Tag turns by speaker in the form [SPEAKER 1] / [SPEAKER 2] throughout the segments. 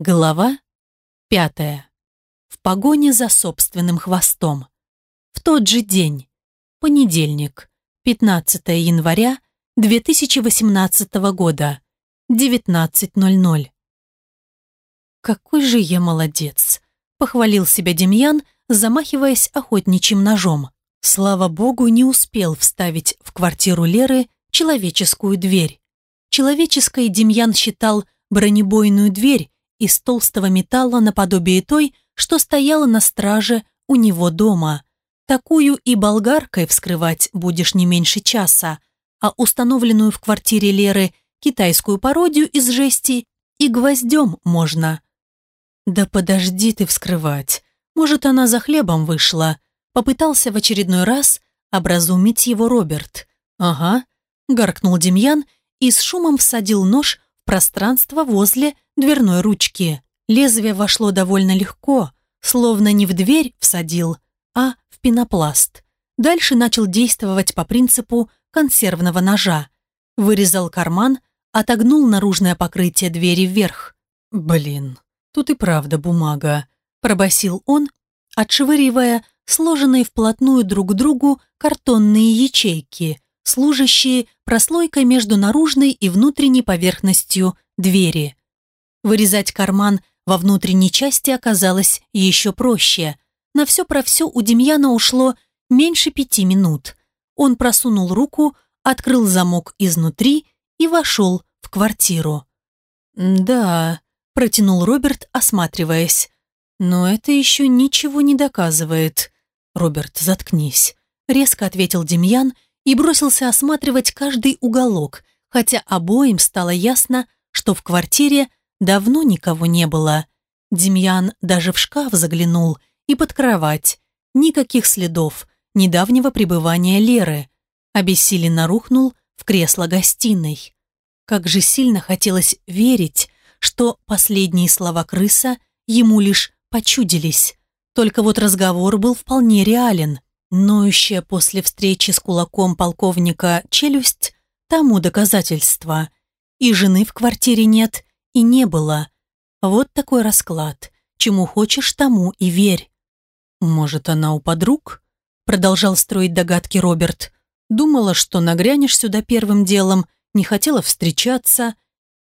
[SPEAKER 1] Глава пятая. В погоне за собственным хвостом. В тот же день. Понедельник. 15 января 2018 года. 19.00. «Какой же я молодец!» – похвалил себя Демьян, замахиваясь охотничьим ножом. Слава богу, не успел вставить в квартиру Леры человеческую дверь. Человеческой Демьян считал бронебойную дверь, из толстого металла наподобие той, что стояла на страже у него дома. Такую и болгаркой вскрывать будешь не меньше часа, а установленную в квартире Леры китайскую пародию из жести и гвоздем можно. «Да подожди ты вскрывать. Может, она за хлебом вышла?» Попытался в очередной раз образумить его Роберт. «Ага», — гаркнул Демьян и с шумом всадил нож в пространство возле дверной ручки. Лезвие вошло довольно легко, словно не в дверь всадил, а в пенопласт. Дальше начал действовать по принципу консервного ножа. Вырезал карман, отогнул наружное покрытие двери вверх. «Блин, тут и правда бумага», – пробасил он, отшвыривая сложенные вплотную друг к другу картонные ячейки, служащие прослойкой между наружной и внутренней поверхностью двери. Вырезать карман во внутренней части оказалось еще проще. На все про все у Демьяна ушло меньше пяти минут. Он просунул руку, открыл замок изнутри и вошел в квартиру. «Да», – протянул Роберт, осматриваясь. «Но это еще ничего не доказывает». «Роберт, заткнись», – резко ответил Демьян и бросился осматривать каждый уголок, хотя обоим стало ясно, что в квартире Давно никого не было. Демьян даже в шкаф заглянул и под кровать. Никаких следов недавнего пребывания Леры. Обессиленно рухнул в кресло гостиной. Как же сильно хотелось верить, что последние слова крыса ему лишь почудились. Только вот разговор был вполне реален. Ноющая после встречи с кулаком полковника челюсть тому доказательство. И жены в квартире нет, и не было. Вот такой расклад. Чему хочешь, тому и верь. Может, она у подруг? Продолжал строить догадки Роберт. Думала, что нагрянешь сюда первым делом, не хотела встречаться.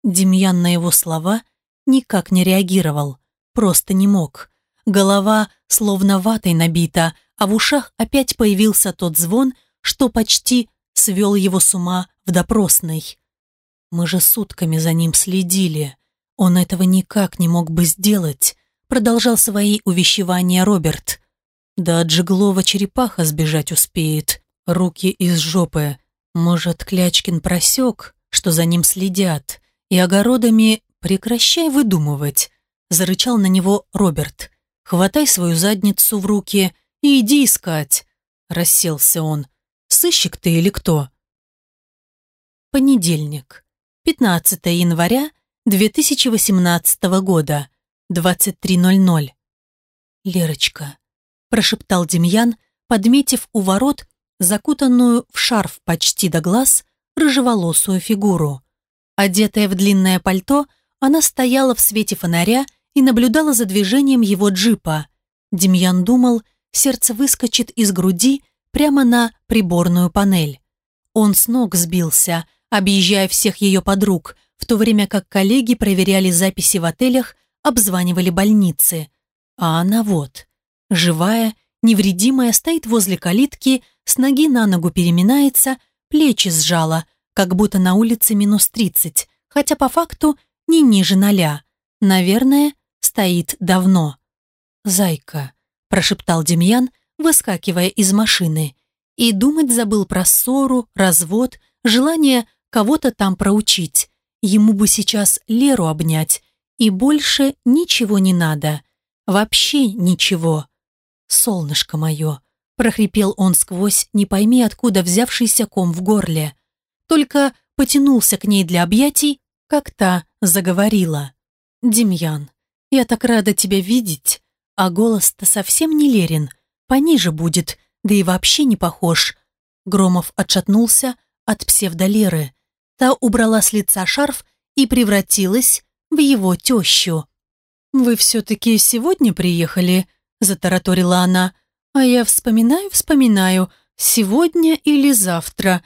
[SPEAKER 1] Демьян на его слова никак не реагировал. Просто не мог. Голова словно ватой набита, а в ушах опять появился тот звон, что почти свел его с ума в допросной. Мы же сутками за ним следили. Он этого никак не мог бы сделать, продолжал свои увещевания Роберт. Да от Жеглова черепаха сбежать успеет, руки из жопы. Может, Клячкин просек, что за ним следят, и огородами прекращай выдумывать, зарычал на него Роберт. Хватай свою задницу в руки и иди искать. Расселся он. Сыщик ты или кто? Понедельник. 15 января 2018 года, 23.00. «Лерочка», – прошептал Демьян, подметив у ворот закутанную в шарф почти до глаз рыжеволосую фигуру. Одетая в длинное пальто, она стояла в свете фонаря и наблюдала за движением его джипа. Демьян думал, сердце выскочит из груди прямо на приборную панель. Он с ног сбился, объезжая всех ее подруг – в то время как коллеги проверяли записи в отелях, обзванивали больницы. А она вот, живая, невредимая, стоит возле калитки, с ноги на ногу переминается, плечи сжала, как будто на улице минус тридцать, хотя по факту не ниже ноля. Наверное, стоит давно. «Зайка», – прошептал Демьян, выскакивая из машины. И думать забыл про ссору, развод, желание кого-то там проучить. Ему бы сейчас Леру обнять, и больше ничего не надо. Вообще ничего. «Солнышко мое», – прохрипел он сквозь, не пойми откуда взявшийся ком в горле. Только потянулся к ней для объятий, как та заговорила. «Демьян, я так рада тебя видеть, а голос-то совсем не Лерин, пониже будет, да и вообще не похож». Громов отшатнулся от псевдолеры. Та убрала с лица шарф и превратилась в его тещу. «Вы все-таки сегодня приехали?» – затараторила она. «А я вспоминаю, вспоминаю, сегодня или завтра.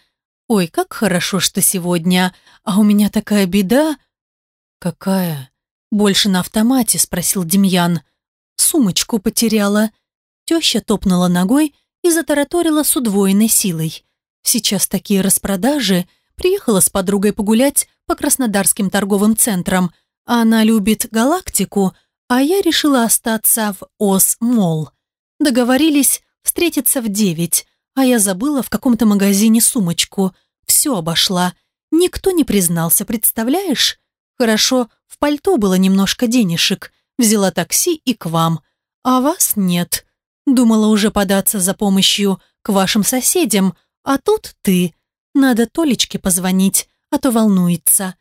[SPEAKER 1] Ой, как хорошо, что сегодня, а у меня такая беда». «Какая?» «Больше на автомате», – спросил Демьян. «Сумочку потеряла». Теща топнула ногой и затараторила с удвоенной силой. «Сейчас такие распродажи. Приехала с подругой погулять по краснодарским торговым центрам. Она любит галактику, а я решила остаться в OZ Молл. Договорились встретиться в девять, а я забыла в каком-то магазине сумочку. Все обошла. Никто не признался, представляешь? Хорошо, в пальто было немножко денежек. Взяла такси и к вам. А вас нет. Думала уже податься за помощью к вашим соседям, а тут ты. Надо Толечке позвонить, а то волнуется».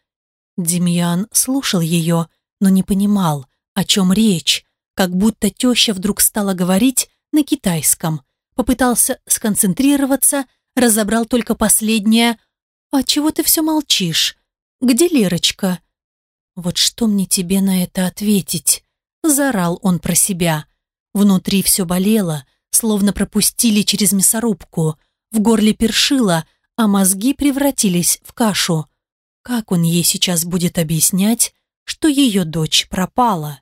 [SPEAKER 1] Демьян слушал ее, но не понимал, о чем речь, как будто теща вдруг стала говорить на китайском. Попытался сконцентрироваться, разобрал только последнее «А чего ты все молчишь? Где Лерочка?» «Вот что мне тебе на это ответить?» Заорал он про себя. Внутри все болело, словно пропустили через мясорубку. В горле першило, а мозги превратились в кашу. Как он ей сейчас будет объяснять, что ее дочь пропала?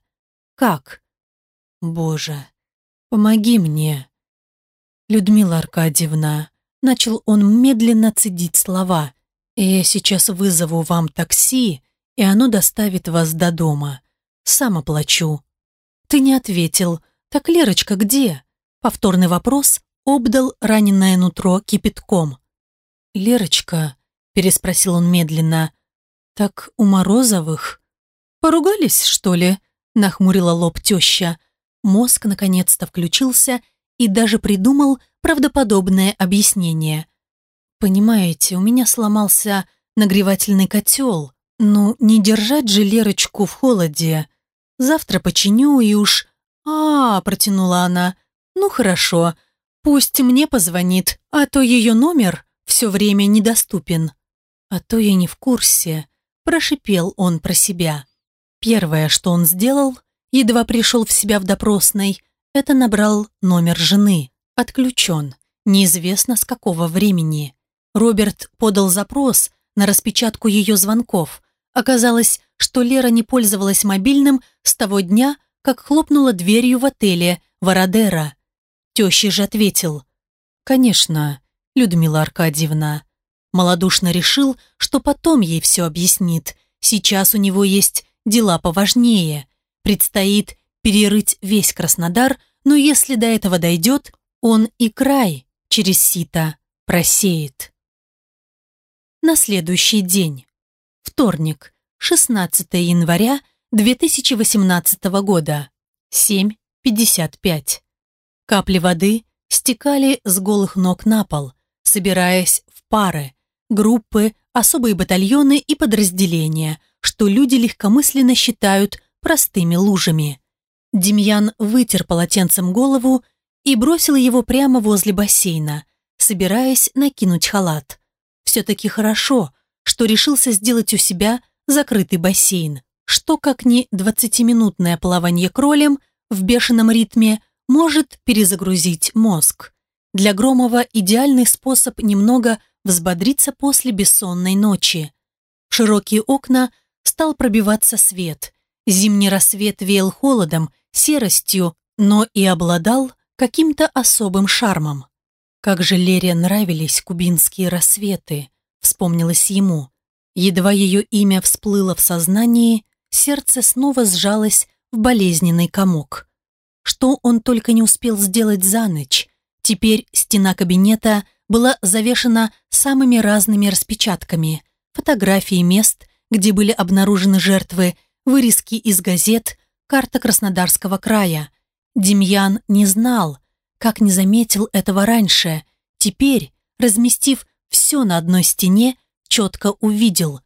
[SPEAKER 1] Как? Боже, помоги мне. Людмила Аркадьевна, начал он медленно цедить слова. Я сейчас вызову вам такси, и оно доставит вас до дома. Сам оплачу. Ты не ответил. Так Лерочка где? Повторный вопрос обдал раненое нутро кипятком. «Лерочка», — переспросил он медленно, — «так у Морозовых?» «Поругались, что ли?» — нахмурила лоб теща. Мозг наконец-то включился и даже придумал правдоподобное объяснение. «Понимаете, у меня сломался нагревательный котел. Ну, не держать же Лерочку в холоде. Завтра починю и уж...» «А, — протянула она, — ну хорошо, пусть мне позвонит, а то ее номер все время недоступен. А то я не в курсе, прошипел он про себя. Первое, что он сделал, едва пришел в себя в допросной, это набрал номер жены. Отключен. Неизвестно с какого времени. Роберт подал запрос на распечатку ее звонков. Оказалось, что Лера не пользовалась мобильным с того дня, как хлопнула дверью в отеле Вородера. Теща же ответил. «Конечно, Людмила Аркадьевна. Молодушно решил, что потом ей все объяснит. Сейчас у него есть дела поважнее. Предстоит перерыть весь Краснодар, но если до этого дойдет, он и край через сито просеет. На следующий день. Вторник, 16 января 2018 года. 7.55. Капли воды стекали с голых ног на пол, собираясь в пары, группы, особые батальоны и подразделения, что люди легкомысленно считают простыми лужами. Демьян вытер полотенцем голову и бросил его прямо возле бассейна, собираясь накинуть халат. Все-таки хорошо, что решился сделать у себя закрытый бассейн, что как ни двадцатиминутное плавание кролем в бешеном ритме может перезагрузить мозг. Для Громова идеальный способ немного взбодриться после бессонной ночи. В широкие окна стал пробиваться свет. Зимний рассвет веял холодом, серостью, но и обладал каким-то особым шармом. Как же Лере нравились кубинские рассветы, вспомнилось ему. Едва ее имя всплыло в сознании, сердце снова сжалось в болезненный комок. Что он только не успел сделать за ночь. Теперь стена кабинета была завешена самыми разными распечатками, фотографии мест, где были обнаружены жертвы, вырезки из газет, карта Краснодарского края. Демьян не знал, как не заметил этого раньше. Теперь, разместив все на одной стене, четко увидел,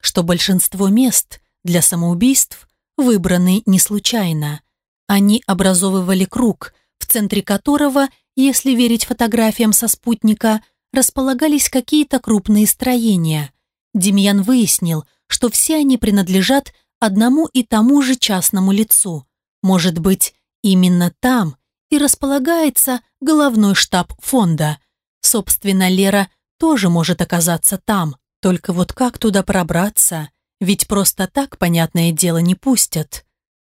[SPEAKER 1] что большинство мест для самоубийств выбраны не случайно. Они образовывали круг, в центре которого, если верить фотографиям со спутника, располагались какие-то крупные строения. Демьян выяснил, что все они принадлежат одному и тому же частному лицу. Может быть, именно там и располагается головной штаб фонда. Собственно, Лера тоже может оказаться там. Только вот как туда пробраться? Ведь просто так, понятное дело, не пустят.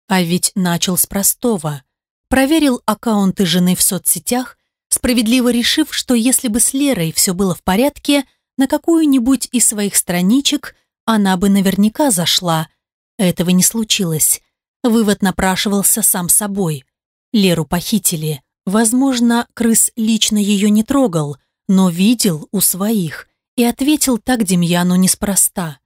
[SPEAKER 1] А ведь начал с простого. Проверил аккаунты жены в соцсетях, справедливо решив, что если бы с Лерой все было в порядке, на какую-нибудь из своих страничек она бы наверняка зашла. Этого не случилось. Вывод напрашивался сам собой. Леру похитили. Возможно, крыс лично ее не трогал, но видел у своих и ответил так Демьяну неспроста.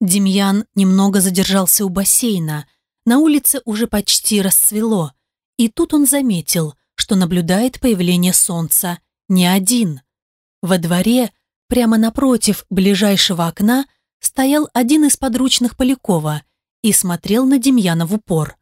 [SPEAKER 1] Демьян немного задержался у бассейна. На улице уже почти расцвело. И тут он заметил, что наблюдает появление солнца не один. Во дворе, прямо напротив ближайшего окна, стоял один из подручных Полякова и смотрел на Демьяна в упор.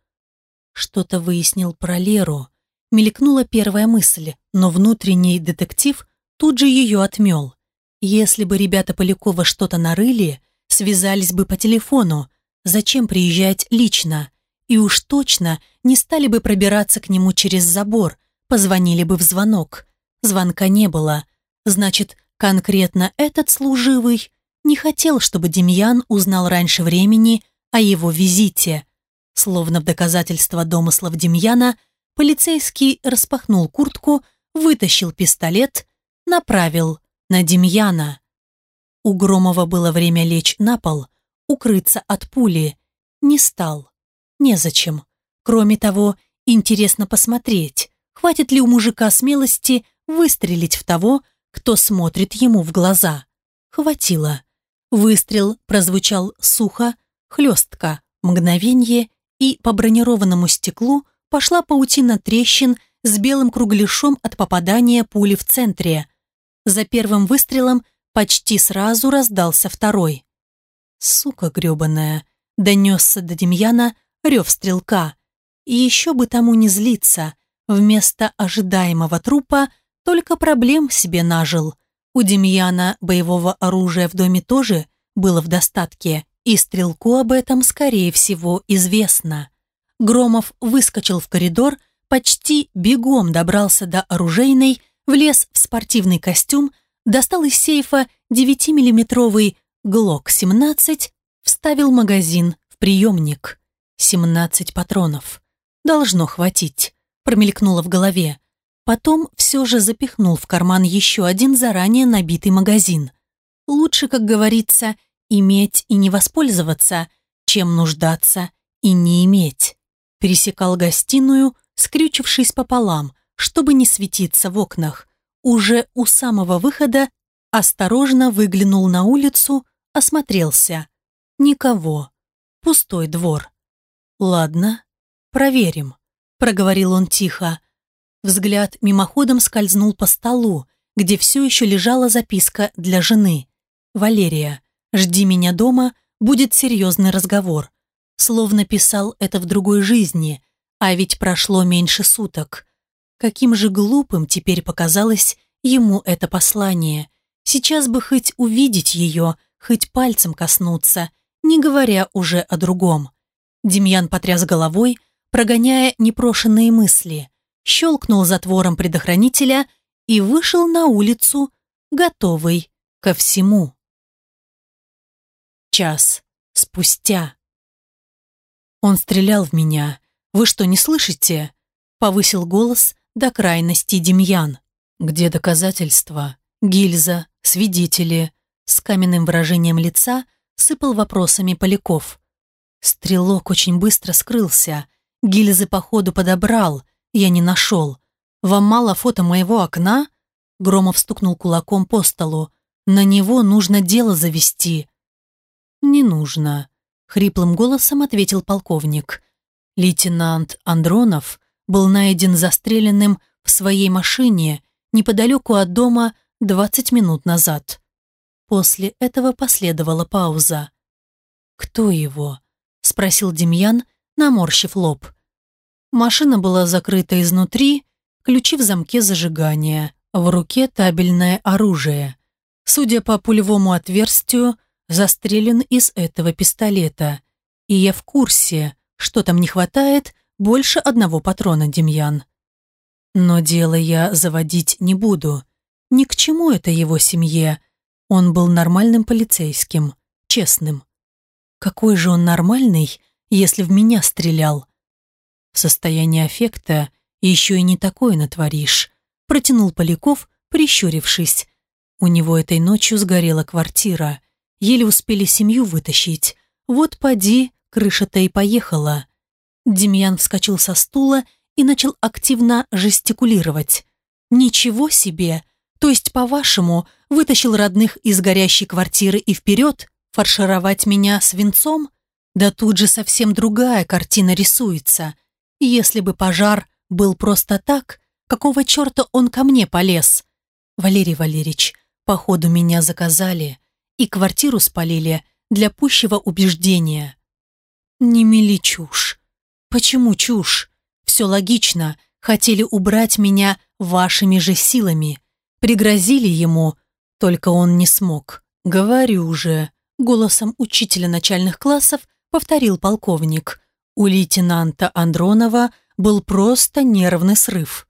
[SPEAKER 1] Что-то выяснил про Леру. Мелькнула первая мысль, но внутренний детектив тут же ее отмел. Если бы ребята Полякова что-то нарыли, связались бы по телефону. Зачем приезжать лично? И уж точно не стали бы пробираться к нему через забор, позвонили бы в звонок. Звонка не было. Значит, конкретно этот служивый не хотел, чтобы Демьян узнал раньше времени о его визите. Словно в доказательство домыслов Демьяна, полицейский распахнул куртку, вытащил пистолет, направил на Демьяна. У Громова было время лечь на пол, укрыться от пули. Не стал. Незачем. Кроме того, интересно посмотреть, хватит ли у мужика смелости выстрелить в того, кто смотрит ему в глаза. Хватило. Выстрел прозвучал сухо, хлестко, мгновенье, и по бронированному стеклу пошла паутина трещин с белым кругляшом от попадания пули в центре. За первым выстрелом почти сразу раздался второй. «Сука гребаная!» — донесся до Демьяна рев стрелка. И еще бы тому не злиться. Вместо ожидаемого трупа только проблем себе нажил. У Демьяна боевого оружия в доме тоже было в достатке, и стрелку об этом, скорее всего, известно. Громов выскочил в коридор, почти бегом добрался до оружейной, влез в спортивный костюм, достал из сейфа 9-миллиметровый ГЛОК-17, вставил магазин в приемник. 17 патронов. Должно хватить, промелькнуло в голове. Потом все же запихнул в карман еще один заранее набитый магазин. Лучше, как говорится, иметь и не воспользоваться, чем нуждаться и не иметь. Пересекал гостиную, скрючившись пополам, чтобы не светиться в окнах. Уже у самого выхода осторожно выглянул на улицу, осмотрелся. Никого. Пустой двор. «Ладно, проверим», — проговорил он тихо. Взгляд мимоходом скользнул по столу, где все еще лежала записка для жены. «Валерия, жди меня дома, будет серьезный разговор». Словно писал это в другой жизни, а ведь прошло меньше суток. Каким же глупым теперь показалось ему это послание. Сейчас бы хоть увидеть ее, хоть пальцем коснуться, не говоря уже о другом. Демьян потряс головой, прогоняя непрошенные мысли щелкнул затвором предохранителя и вышел на улицу, готовый ко всему. Час спустя. Он стрелял в меня. Вы что, не слышите? Повысил голос до крайности Демьян. Где доказательства? Гильза, свидетели. С каменным выражением лица сыпал вопросами Поляков. Стрелок очень быстро скрылся. Гильзы походу подобрал, я не нашел. Вам мало фото моего окна?» Громов стукнул кулаком по столу. «На него нужно дело завести». «Не нужно», — хриплым голосом ответил полковник. Лейтенант Андронов был найден застреленным в своей машине неподалеку от дома 20 минут назад. После этого последовала пауза. «Кто его?» — спросил Демьян, наморщив лоб. Машина была закрыта изнутри, ключи в замке зажигания, в руке табельное оружие. Судя по пулевому отверстию, застрелен из этого пистолета. И я в курсе, что там не хватает больше одного патрона, Демьян. Но дело я заводить не буду. Ни к чему это его семье. Он был нормальным полицейским, честным. Какой же он нормальный, если в меня стрелял? В состоянии аффекта еще и не такое натворишь. Протянул Поляков, прищурившись. У него этой ночью сгорела квартира. Еле успели семью вытащить. Вот поди, крыша-то и поехала. Демьян вскочил со стула и начал активно жестикулировать. «Ничего себе! То есть, по-вашему, вытащил родных из горящей квартиры и вперед? Фаршировать меня свинцом? Да тут же совсем другая картина рисуется. Если бы пожар был просто так, какого черта он ко мне полез? Валерий Валерьевич, походу меня заказали и квартиру спалили для пущего убеждения. Не мели чушь. Почему чушь? Все логично. Хотели убрать меня вашими же силами. Пригрозили ему, только он не смог. Говорю же, голосом учителя начальных классов повторил полковник. У лейтенанта Андронова был просто нервный срыв.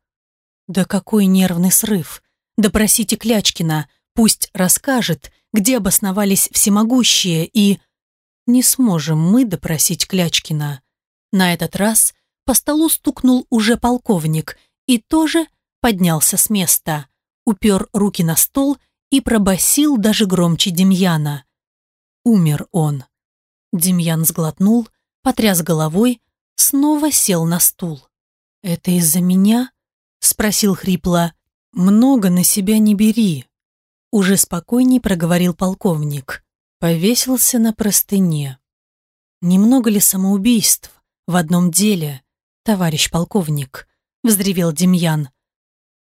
[SPEAKER 1] Да какой нервный срыв? Допросите Клячкина, пусть расскажет, где обосновались всемогущие и... Не сможем мы допросить Клячкина. На этот раз по столу стукнул уже полковник и тоже поднялся с места, упер руки на стол и пробасил даже громче Демьяна. Умер он. Демьян сглотнул, потряс головой, снова сел на стул. «Это из-за меня?» — спросил хрипло. «Много на себя не бери», — уже спокойней проговорил полковник. Повесился на простыне. «Немного ли самоубийств в одном деле, товарищ полковник?» — взревел Демьян.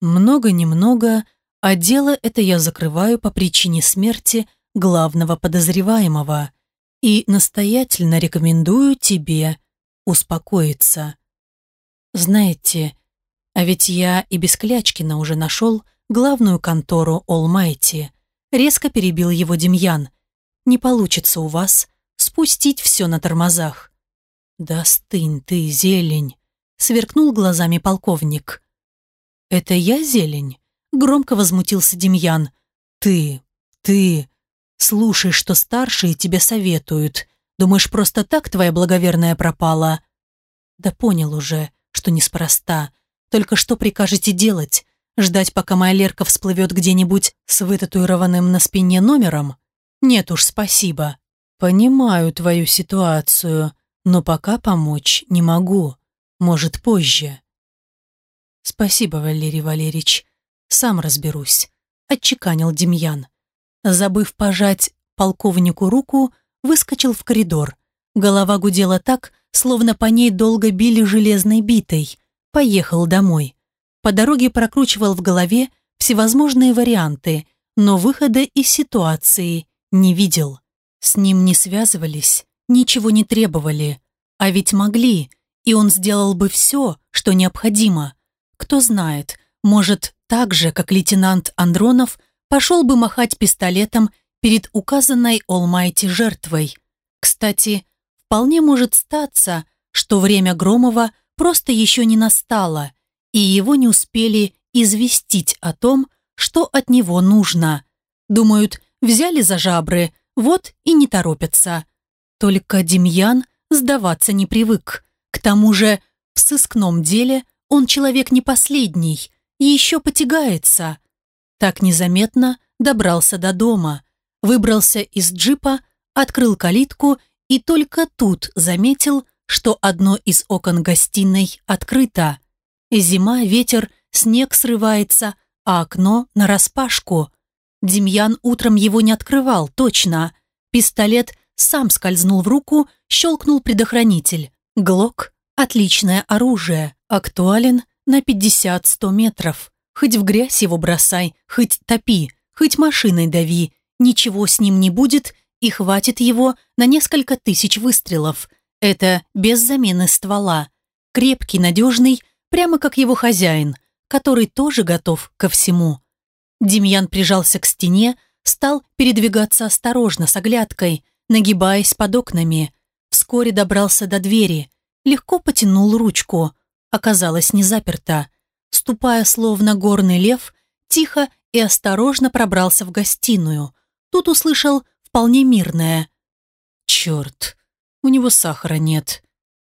[SPEAKER 1] «Много-немного, а дело это я закрываю по причине смерти главного подозреваемого и настоятельно рекомендую тебе успокоиться. Знаете, а ведь я и без Клячкина уже нашел главную контору Олмайти. Резко перебил его Демьян. Не получится у вас спустить все на тормозах. Да стынь ты, зелень, сверкнул глазами полковник. Это я зелень? Громко возмутился Демьян. Ты, ты, слушай, что старшие тебе советуют. Думаешь, просто так твоя благоверная пропала? Да понял уже, что неспроста. Только что прикажете делать? Ждать, пока моя Лерка всплывет где-нибудь с вытатуированным на спине номером? Нет уж, спасибо. Понимаю твою ситуацию, но пока помочь не могу. Может, позже. Спасибо, Валерий Валерьевич. Сам разберусь, отчеканил Демьян. Забыв пожать полковнику руку, выскочил в коридор. Голова гудела так, словно по ней долго били железной битой. Поехал домой. По дороге прокручивал в голове всевозможные варианты, но выхода из ситуации не видел. С ним не связывались, ничего не требовали. А ведь могли, и он сделал бы все, что необходимо. Кто знает, может, так же, как лейтенант Андронов, пошел бы махать пистолетом перед указанной Олмайти жертвой. Кстати, вполне может статься, что время Громова просто еще не настало, и его не успели известить о том, что от него нужно. Думают, взяли за жабры, вот и не торопятся. Только Демьян сдаваться не привык. К тому же в сыскном деле он человек не последний, еще потягается. Так незаметно добрался до дома, выбрался из джипа, открыл калитку и только тут заметил, что одно из окон гостиной открыто. Зима, ветер, снег срывается, а окно нараспашку. Демьян утром его не открывал, точно. Пистолет сам скользнул в руку, щелкнул предохранитель. Глок – отличное оружие, актуален на 50-100 метров. Хоть в грязь его бросай, хоть топи, хоть машиной дави. Ничего с ним не будет, и хватит его на несколько тысяч выстрелов – это без замены ствола. Крепкий, надежный, прямо как его хозяин, который тоже готов ко всему. Демьян прижался к стене, стал передвигаться осторожно, с оглядкой, нагибаясь под окнами. Вскоре добрался до двери, легко потянул ручку. Оказалось, не заперта. Ступая словно горный лев, тихо и осторожно пробрался в гостиную. Тут услышал вполне мирное. «Черт, у него сахара нет».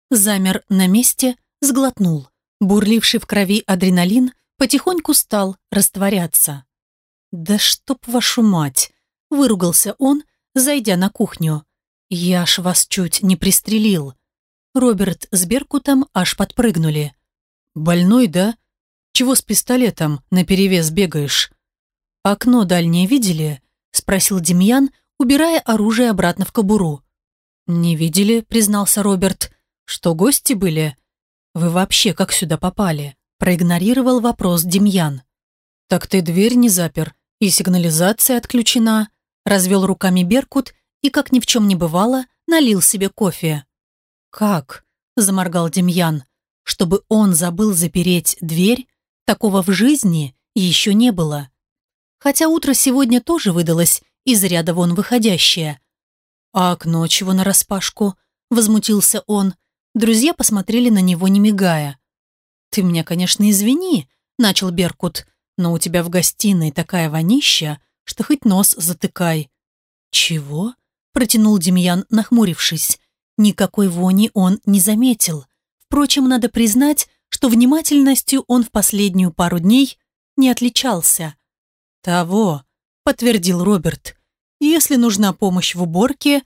[SPEAKER 1] Замер на месте, сглотнул. Бурливший в крови адреналин потихоньку стал растворяться. «Да чтоб вашу мать!» – выругался он, зайдя на кухню. «Я ж вас чуть не пристрелил». Роберт с Беркутом аж подпрыгнули. «Больной, да? Чего с пистолетом наперевес бегаешь?» «Окно дальнее видели?» – спросил Демьян, убирая оружие обратно в кобуру. «Не видели», – признался Роберт. «Что, гости были?» «Вы вообще как сюда попали?» – проигнорировал вопрос Демьян. «Так ты дверь не запер, и сигнализация отключена», – развел руками Беркут и, как ни в чем не бывало, налил себе кофе. «Как?» – заморгал Демьян. «Чтобы он забыл запереть дверь? Такого в жизни еще не было. Хотя утро сегодня тоже выдалось из ряда вон выходящее. «А окно чего нараспашку?» – возмутился он. Друзья посмотрели на него, не мигая. «Ты меня, конечно, извини», – начал Беркут, «но у тебя в гостиной такая вонища, что хоть нос затыкай». «Чего?» – протянул Демьян, нахмурившись. Никакой вони он не заметил. Впрочем, надо признать, что внимательностью он в последнюю пару дней не отличался. «Того», – подтвердил Роберт. «Если нужна помощь в уборке...»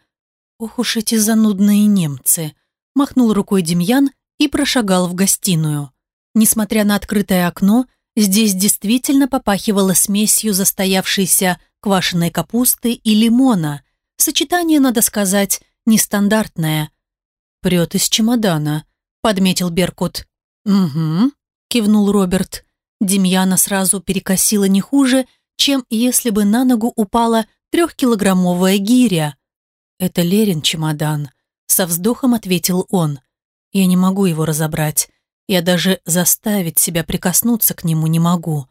[SPEAKER 1] «Ох уж эти занудные немцы», – махнул рукой Демьян и прошагал в гостиную. Несмотря на открытое окно, здесь действительно попахивало смесью застоявшейся квашеной капусты и лимона. Сочетание, надо сказать, нестандартное. «Прет из чемодана», — подметил Беркут. «Угу», — кивнул Роберт. Демьяна сразу перекосила не хуже, чем если бы на ногу упала трехкилограммовая гиря. «Это Лерин чемодан», — со вздохом ответил он. «Я не могу его разобрать. Я даже заставить себя прикоснуться к нему не могу».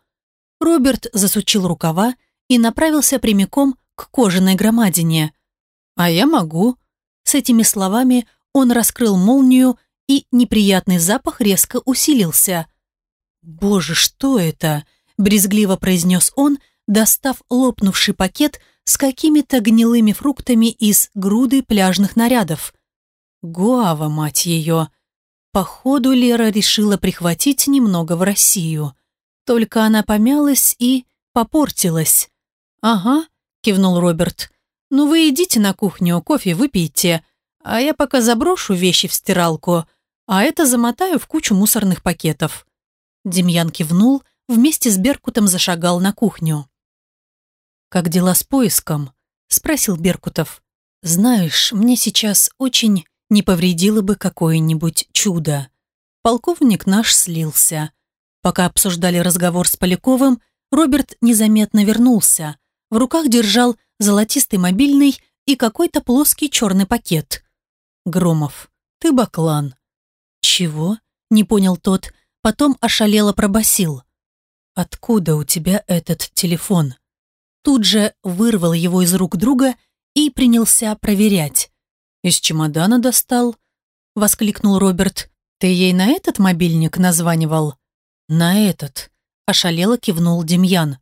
[SPEAKER 1] Роберт засучил рукава и направился прямиком к кожаной громадине. «А я могу», с этими словами он раскрыл молнию, и неприятный запах резко усилился. «Боже, что это?» – брезгливо произнес он, достав лопнувший пакет с какими-то гнилыми фруктами из груды пляжных нарядов. Гуава, мать ее! Походу, Лера решила прихватить немного в Россию. Только она помялась и попортилась. «Ага», – кивнул Роберт. «Ну вы идите на кухню, кофе выпейте, а я пока заброшу вещи в стиралку, а это замотаю в кучу мусорных пакетов». Демьян кивнул, вместе с Беркутом зашагал на кухню. «Как дела с поиском?» – спросил Беркутов. «Знаешь, мне сейчас очень не повредило бы какое-нибудь чудо. Полковник наш слился. Пока обсуждали разговор с Поляковым, Роберт незаметно вернулся. В руках держал золотистый мобильный и какой-то плоский черный пакет. «Громов, ты баклан». «Чего?» – не понял тот, потом ошалело пробасил. «Откуда у тебя этот телефон?» Тут же вырвал его из рук друга и принялся проверять. «Из чемодана достал?» – воскликнул Роберт. «Ты ей на этот мобильник названивал?» «На этот», – ошалело кивнул Демьян.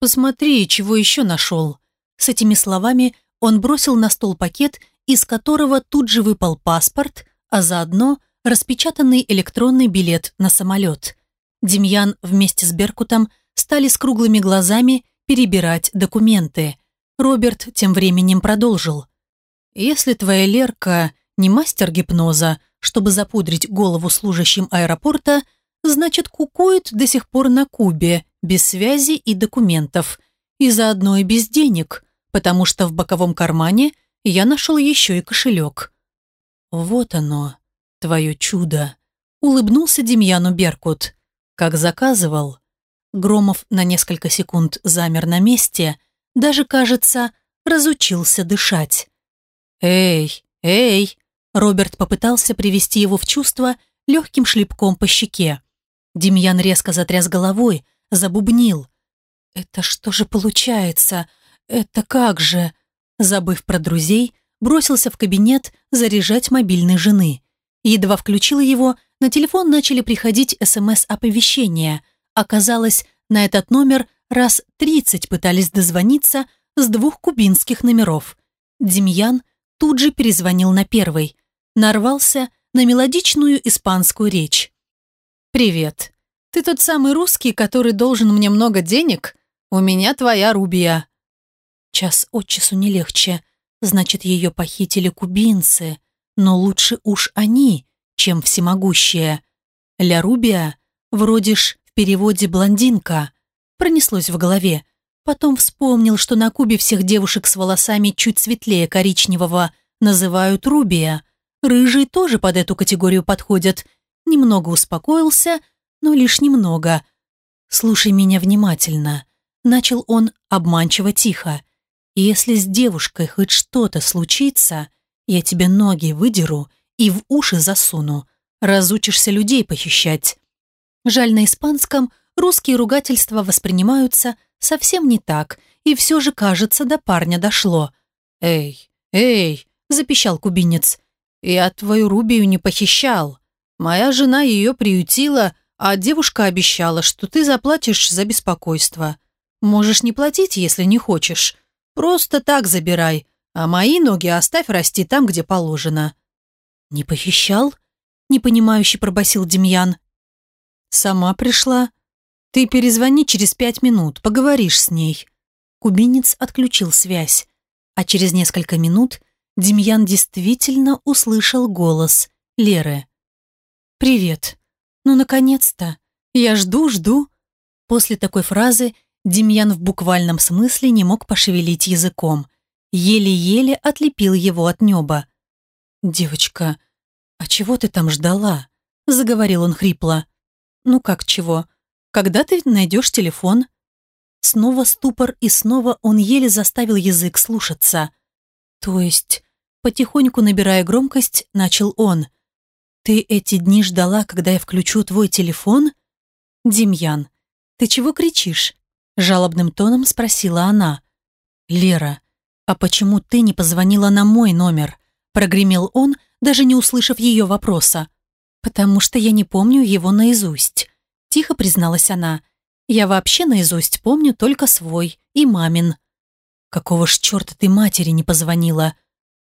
[SPEAKER 1] «Посмотри, чего еще нашел». С этими словами он бросил на стол пакет, из которого тут же выпал паспорт, а заодно распечатанный электронный билет на самолет. Демьян вместе с Беркутом стали с круглыми глазами перебирать документы. Роберт тем временем продолжил. «Если твоя Лерка не мастер гипноза, чтобы запудрить голову служащим аэропорта, значит, кукует до сих пор на Кубе, без связи и документов, и заодно и без денег потому что в боковом кармане я нашел еще и кошелек. «Вот оно, твое чудо», — улыбнулся Демьяну Беркут. «Как заказывал». Громов на несколько секунд замер на месте, даже, кажется, разучился дышать. «Эй, эй!» Роберт попытался привести его в чувство легким шлепком по щеке. Демьян резко затряс головой, забубнил. «Это что же получается? «Это как же?» Забыв про друзей, бросился в кабинет заряжать мобильный жены. Едва включила его, на телефон начали приходить СМС-оповещения. Оказалось, на этот номер раз 30 пытались дозвониться с двух кубинских номеров. Демьян тут же перезвонил на первый. Нарвался на мелодичную испанскую речь. «Привет. Ты тот самый русский, который должен мне много денег? У меня твоя Рубия». Час от часу не легче. Значит, ее похитили кубинцы. Но лучше уж они, чем всемогущие. Ля Рубия, вроде ж в переводе «блондинка», пронеслось в голове. Потом вспомнил, что на Кубе всех девушек с волосами чуть светлее коричневого называют Рубия. Рыжие тоже под эту категорию подходят. Немного успокоился, но лишь немного. «Слушай меня внимательно», — начал он обманчиво тихо. «Если с девушкой хоть что-то случится, я тебе ноги выдеру и в уши засуну. Разучишься людей похищать». Жаль, на испанском русские ругательства воспринимаются совсем не так, и все же, кажется, до парня дошло. «Эй, эй!» – запищал кубинец. «Я твою Рубию не похищал. Моя жена ее приютила, а девушка обещала, что ты заплатишь за беспокойство. Можешь не платить, если не хочешь. Просто так забирай, а мои ноги оставь расти там, где положено». «Не похищал?» – непонимающе пробасил Демьян. «Сама пришла. Ты перезвони через пять минут, поговоришь с ней». Кубинец отключил связь, а через несколько минут Демьян действительно услышал голос Леры. «Привет. Ну, наконец-то. Я жду, жду». После такой фразы Демьян в буквальном смысле не мог пошевелить языком. Еле-еле отлепил его от неба. «Девочка, а чего ты там ждала?» Заговорил он хрипло. «Ну как чего? Когда ты найдешь телефон?» Снова ступор, и снова он еле заставил язык слушаться. То есть, потихоньку набирая громкость, начал он. «Ты эти дни ждала, когда я включу твой телефон?» «Демьян, ты чего кричишь?» Жалобным тоном спросила она. «Лера, а почему ты не позвонила на мой номер?» Прогремел он, даже не услышав ее вопроса. «Потому что я не помню его наизусть», – тихо призналась она. «Я вообще наизусть помню только свой и мамин». «Какого ж черта ты матери не позвонила?»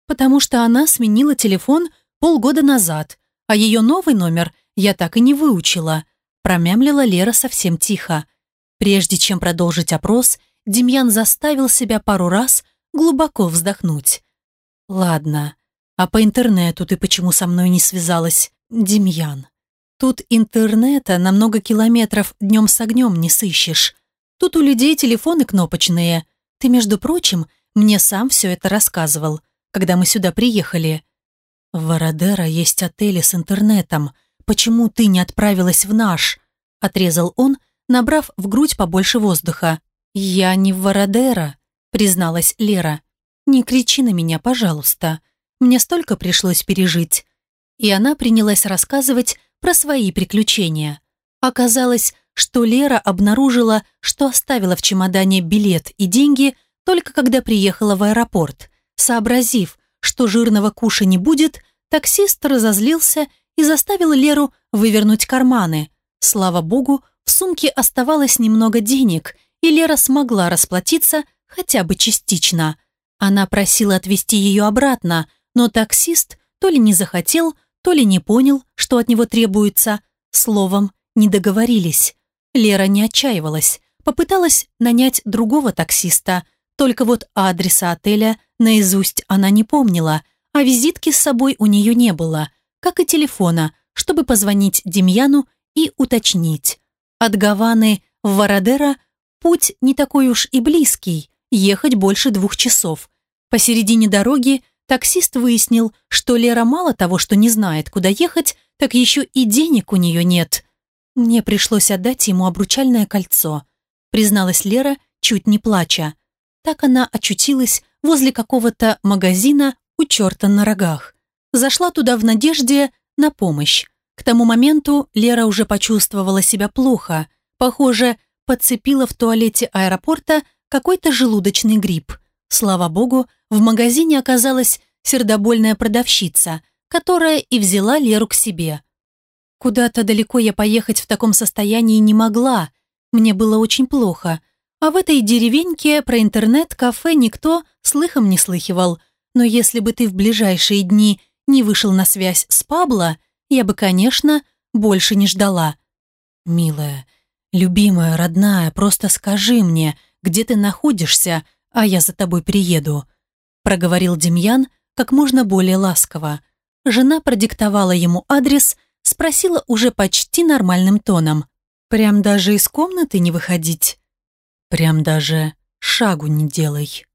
[SPEAKER 1] «Потому что она сменила телефон полгода назад, а ее новый номер я так и не выучила», – промямлила Лера совсем тихо. Прежде чем продолжить опрос, Демьян заставил себя пару раз глубоко вздохнуть. «Ладно, а по интернету ты почему со мной не связалась, Демьян? Тут интернета на много километров днем с огнем не сыщешь. Тут у людей телефоны кнопочные. Ты, между прочим, мне сам все это рассказывал, когда мы сюда приехали. В Вородера есть отели с интернетом. Почему ты не отправилась в наш? Отрезал он, набрав в грудь побольше воздуха. «Я не в Вородера», призналась Лера. «Не кричи на меня, пожалуйста. Мне столько пришлось пережить». И она принялась рассказывать про свои приключения. Оказалось, что Лера обнаружила, что оставила в чемодане билет и деньги только когда приехала в аэропорт. Сообразив, что жирного куша не будет, таксист разозлился и заставил Леру вывернуть карманы. Слава богу, в сумке оставалось немного денег, и Лера смогла расплатиться хотя бы частично. Она просила отвезти ее обратно, но таксист то ли не захотел, то ли не понял, что от него требуется. Словом, не договорились. Лера не отчаивалась, попыталась нанять другого таксиста, только вот адреса отеля наизусть она не помнила, а визитки с собой у нее не было, как и телефона, чтобы позвонить Демьяну и уточнить. От Гаваны в Вородера путь не такой уж и близкий, ехать больше двух часов. Посередине дороги таксист выяснил, что Лера мало того, что не знает, куда ехать, так еще и денег у нее нет. Мне пришлось отдать ему обручальное кольцо, призналась Лера, чуть не плача. Так она очутилась возле какого-то магазина у черта на рогах. Зашла туда в надежде на помощь. К тому моменту Лера уже почувствовала себя плохо. Похоже, подцепила в туалете аэропорта какой-то желудочный грипп. Слава богу, в магазине оказалось сердобольная продавщица, которая и взяла Леру к себе. Куда-то далеко я поехать в таком состоянии не могла, мне было очень плохо, а в этой деревеньке про интернет-кафе никто слыхом не слыхивал, но если бы ты в ближайшие дни не вышел на связь с Пабло, я бы, конечно, больше не ждала. «Милая, любимая, родная, просто скажи мне, где ты находишься, а я за тобой приеду», проговорил Демьян как можно более ласково. Жена продиктовала ему адрес, спросила уже почти нормальным тоном. «Прям даже из комнаты не выходить?» «Прям даже шагу не делай».